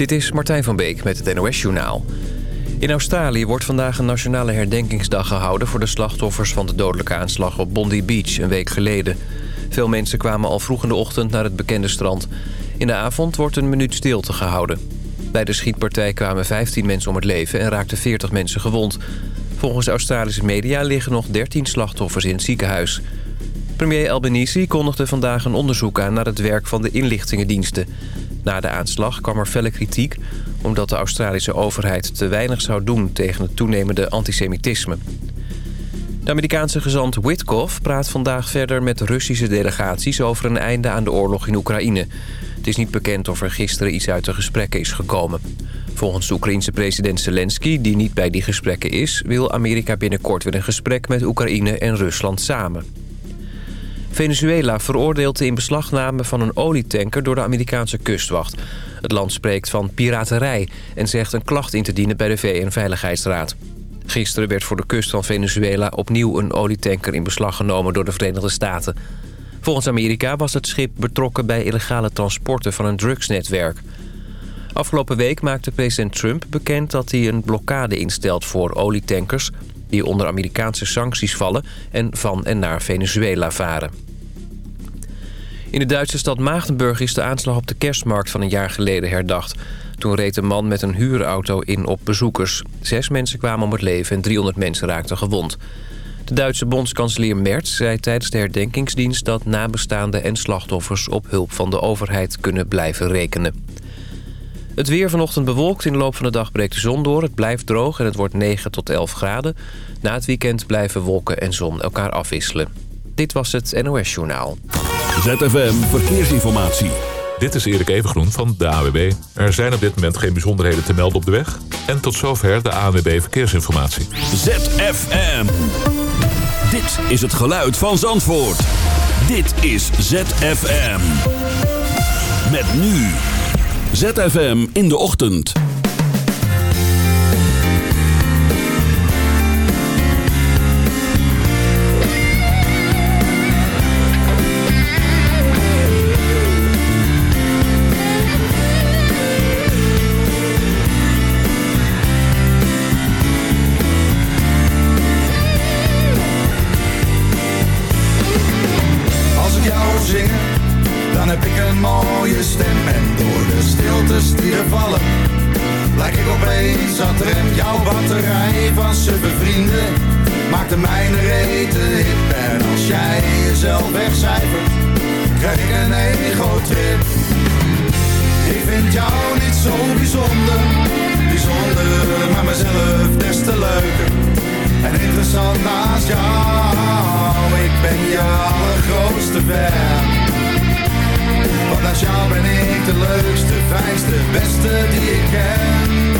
Dit is Martijn van Beek met het NOS-journaal. In Australië wordt vandaag een nationale herdenkingsdag gehouden... voor de slachtoffers van de dodelijke aanslag op Bondi Beach een week geleden. Veel mensen kwamen al vroeg in de ochtend naar het bekende strand. In de avond wordt een minuut stilte gehouden. Bij de schietpartij kwamen 15 mensen om het leven en raakten 40 mensen gewond. Volgens Australische media liggen nog 13 slachtoffers in het ziekenhuis. Premier Albanese kondigde vandaag een onderzoek aan naar het werk van de inlichtingendiensten. Na de aanslag kwam er felle kritiek... omdat de Australische overheid te weinig zou doen tegen het toenemende antisemitisme. De Amerikaanse gezant Witkoff praat vandaag verder met Russische delegaties... over een einde aan de oorlog in Oekraïne. Het is niet bekend of er gisteren iets uit de gesprekken is gekomen. Volgens de Oekraïense president Zelensky, die niet bij die gesprekken is... wil Amerika binnenkort weer een gesprek met Oekraïne en Rusland samen. Venezuela veroordeelt de inbeslagname van een olietanker door de Amerikaanse kustwacht. Het land spreekt van piraterij en zegt een klacht in te dienen bij de VN-veiligheidsraad. Gisteren werd voor de kust van Venezuela opnieuw een olietanker in beslag genomen door de Verenigde Staten. Volgens Amerika was het schip betrokken bij illegale transporten van een drugsnetwerk. Afgelopen week maakte president Trump bekend dat hij een blokkade instelt voor olietankers die onder Amerikaanse sancties vallen en van en naar Venezuela varen. In de Duitse stad Maagdenburg is de aanslag op de kerstmarkt van een jaar geleden herdacht. Toen reed een man met een huurauto in op bezoekers. Zes mensen kwamen om het leven en 300 mensen raakten gewond. De Duitse bondskanselier Merz zei tijdens de herdenkingsdienst... dat nabestaanden en slachtoffers op hulp van de overheid kunnen blijven rekenen. Het weer vanochtend bewolkt. In de loop van de dag breekt de zon door. Het blijft droog en het wordt 9 tot 11 graden. Na het weekend blijven wolken en zon elkaar afwisselen. Dit was het NOS Journaal. ZFM Verkeersinformatie. Dit is Erik Evengroen van de AWB. Er zijn op dit moment geen bijzonderheden te melden op de weg. En tot zover de AWB Verkeersinformatie. ZFM. Dit is het geluid van Zandvoort. Dit is ZFM. Met nu... ZFM in de ochtend. Jij jezelf wegcijfert, krijg ik een ego-trip. Ik vind jou niet zo bijzonder, bijzonder, maar mezelf des te leuker. En interessant naast jou, ik ben je allergrootste fan. Want naast jou ben ik de leukste, fijnste, beste die ik ken.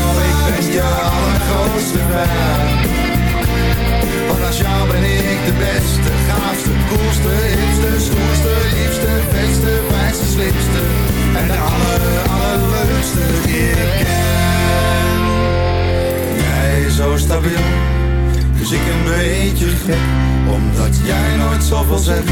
ben je allergrootste fan. Want als jou ben ik de beste, gaafste, koelste, hipste, stoerste, liefste, beste, fijnste, slimste. En de aller, allerleukste die ik ken. Jij zo stabiel, dus ik een beetje gek. Omdat jij nooit zoveel zegt,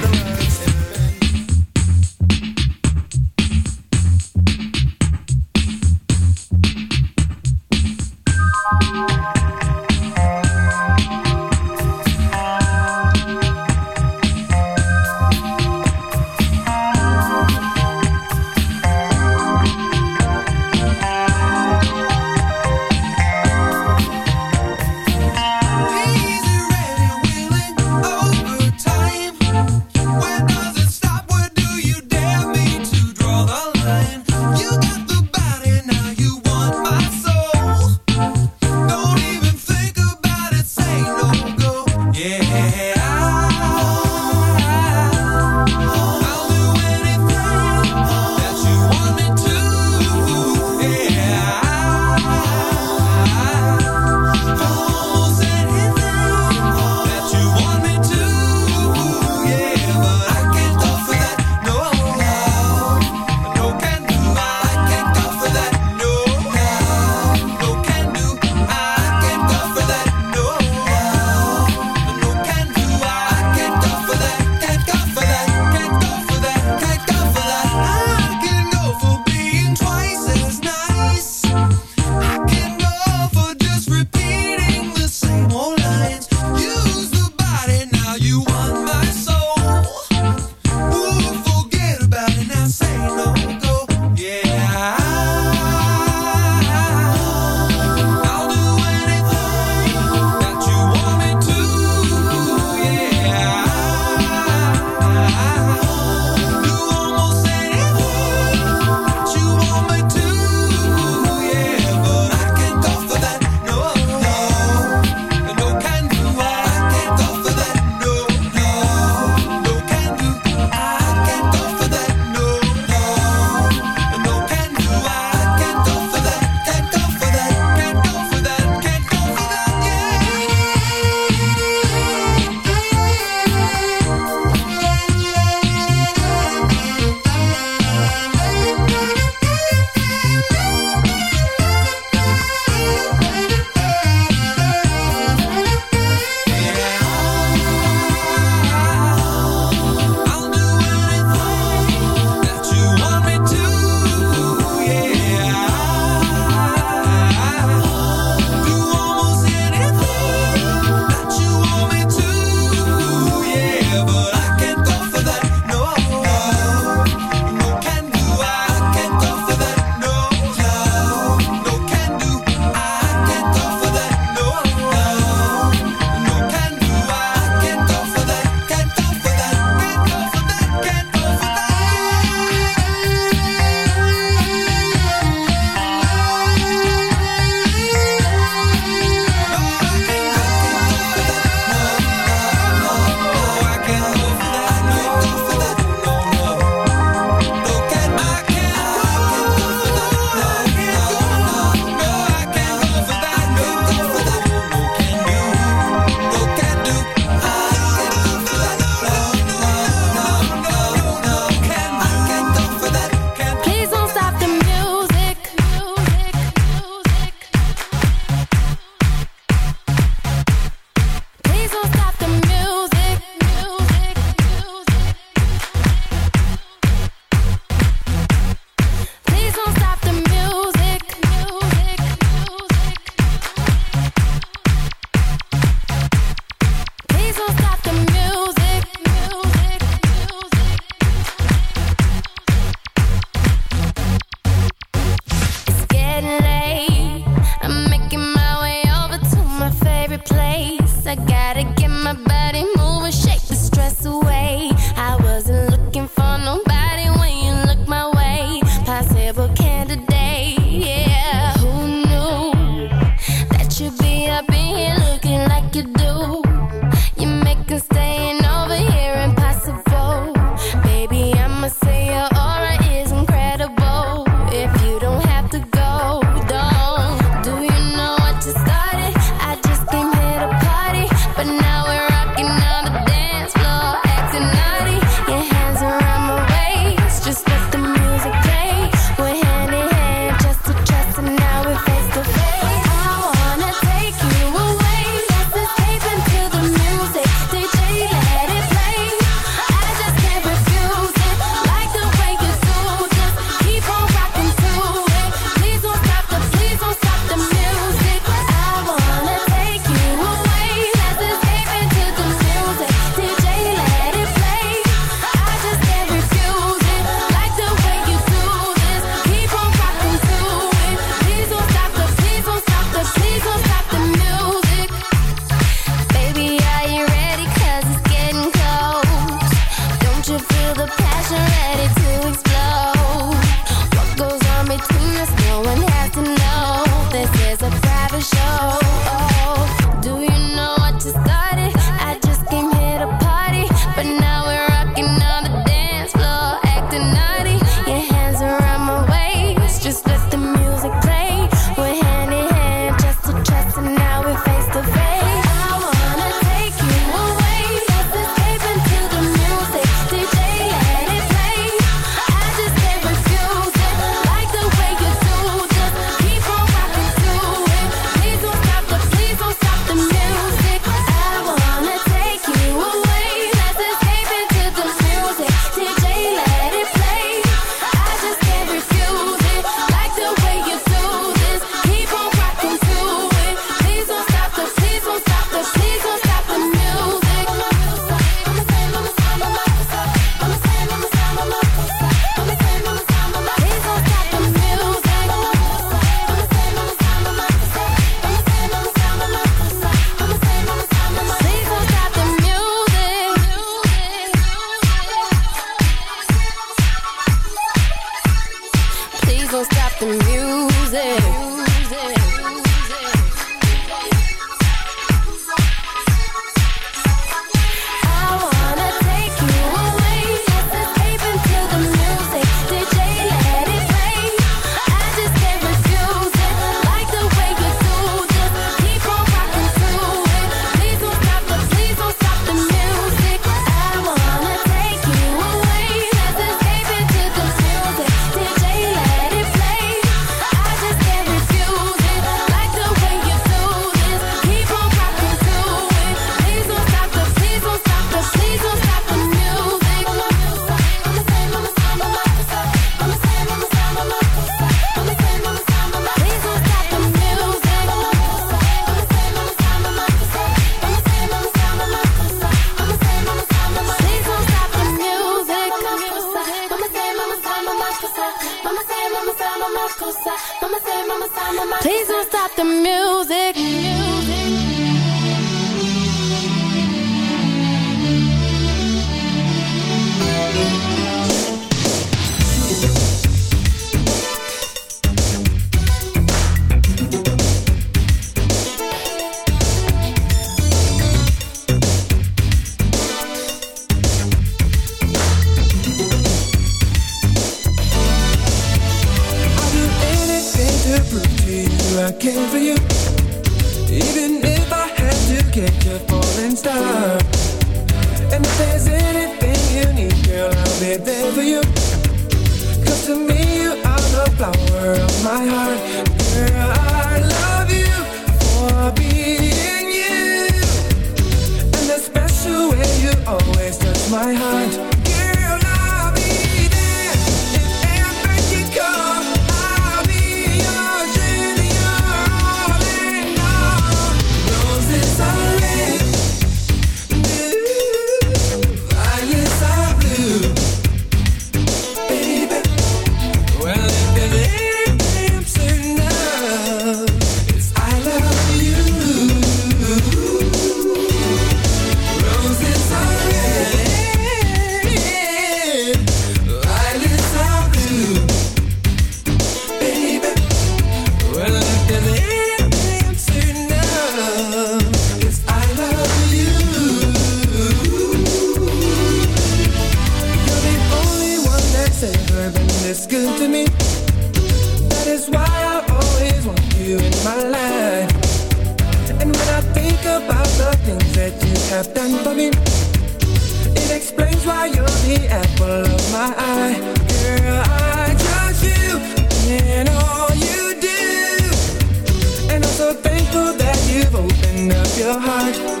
your heart.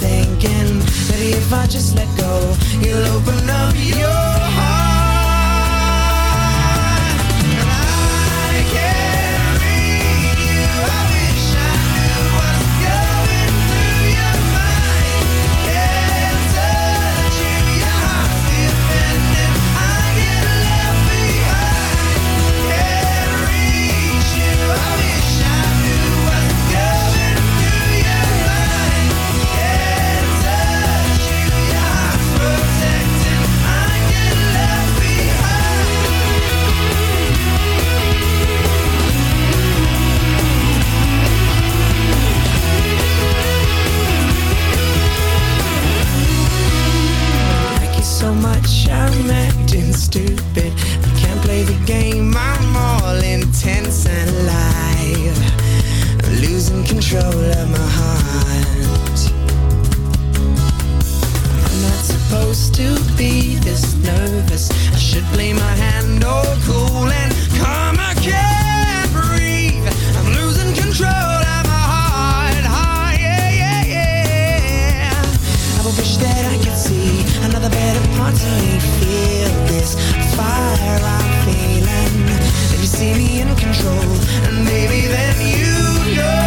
thinking. Maybe if I just let go, you'll open up your nervous. I should play my hand all cool and calm. I can't breathe. I'm losing control of my heart, heart yeah, yeah, yeah. I wish that I could see another better part of me Feel this fire I'm feeling. You see me in control And maybe then you know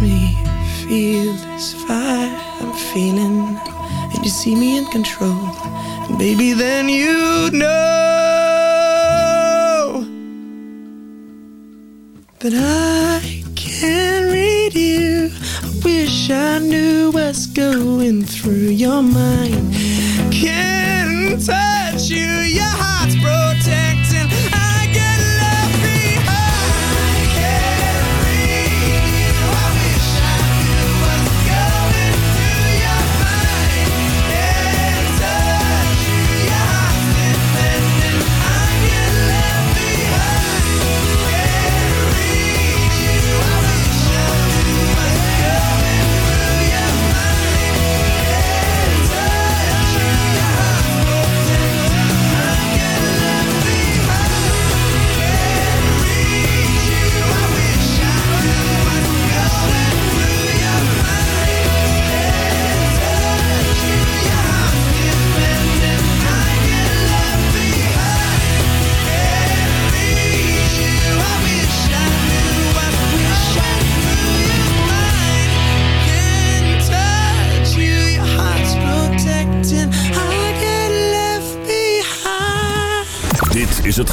me Feel this fire I'm feeling And you see me in control. And baby then you know That I can't read you. I wish I knew what's going through your mind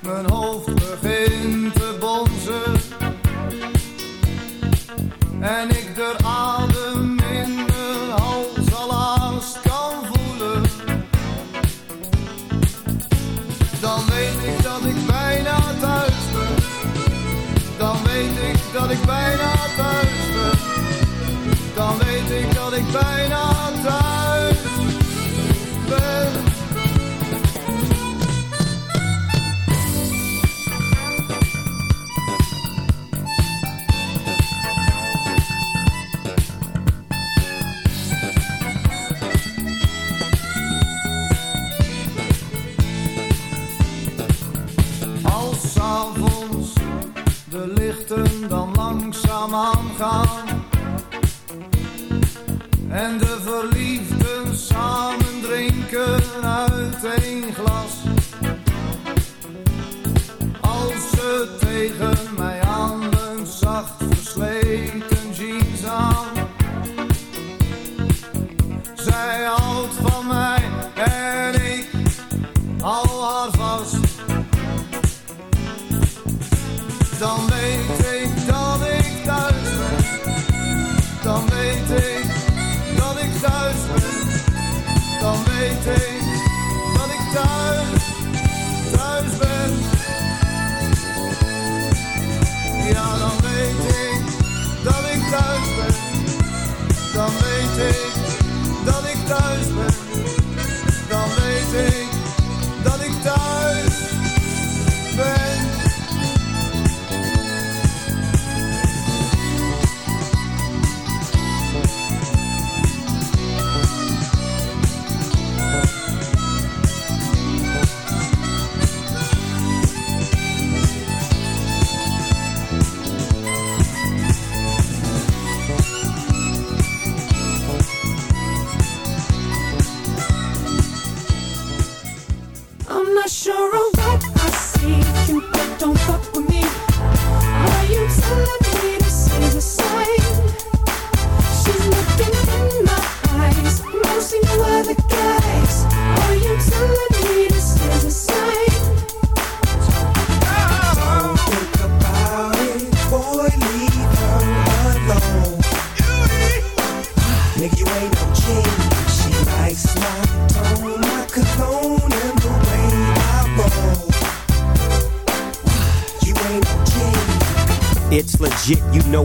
Mijn hoofd begint te bonzen. En ik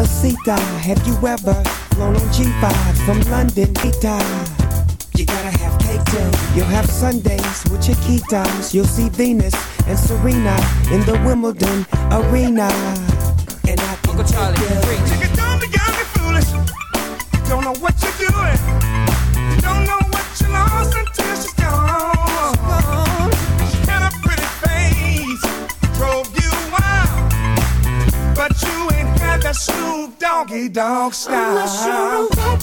mamacita, have you ever flown on G5 from London, Ita? You gotta have cake too. You'll have Sundays with your Chiquitas. You'll see Venus and Serena in the Wimbledon arena. And I can Uncle Charlie, take you. preach. Nigga, don't be young foolish. Don't know what dog I'm not sure style.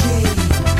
DJ.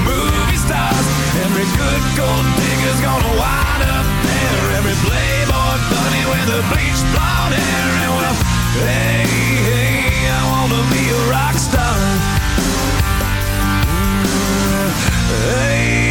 stars. Every good gold digger's gonna wind up there. Every playboy bunny with a bleached blonde hair. And well, hey, hey, I wanna be a rock star. Mm. Hey.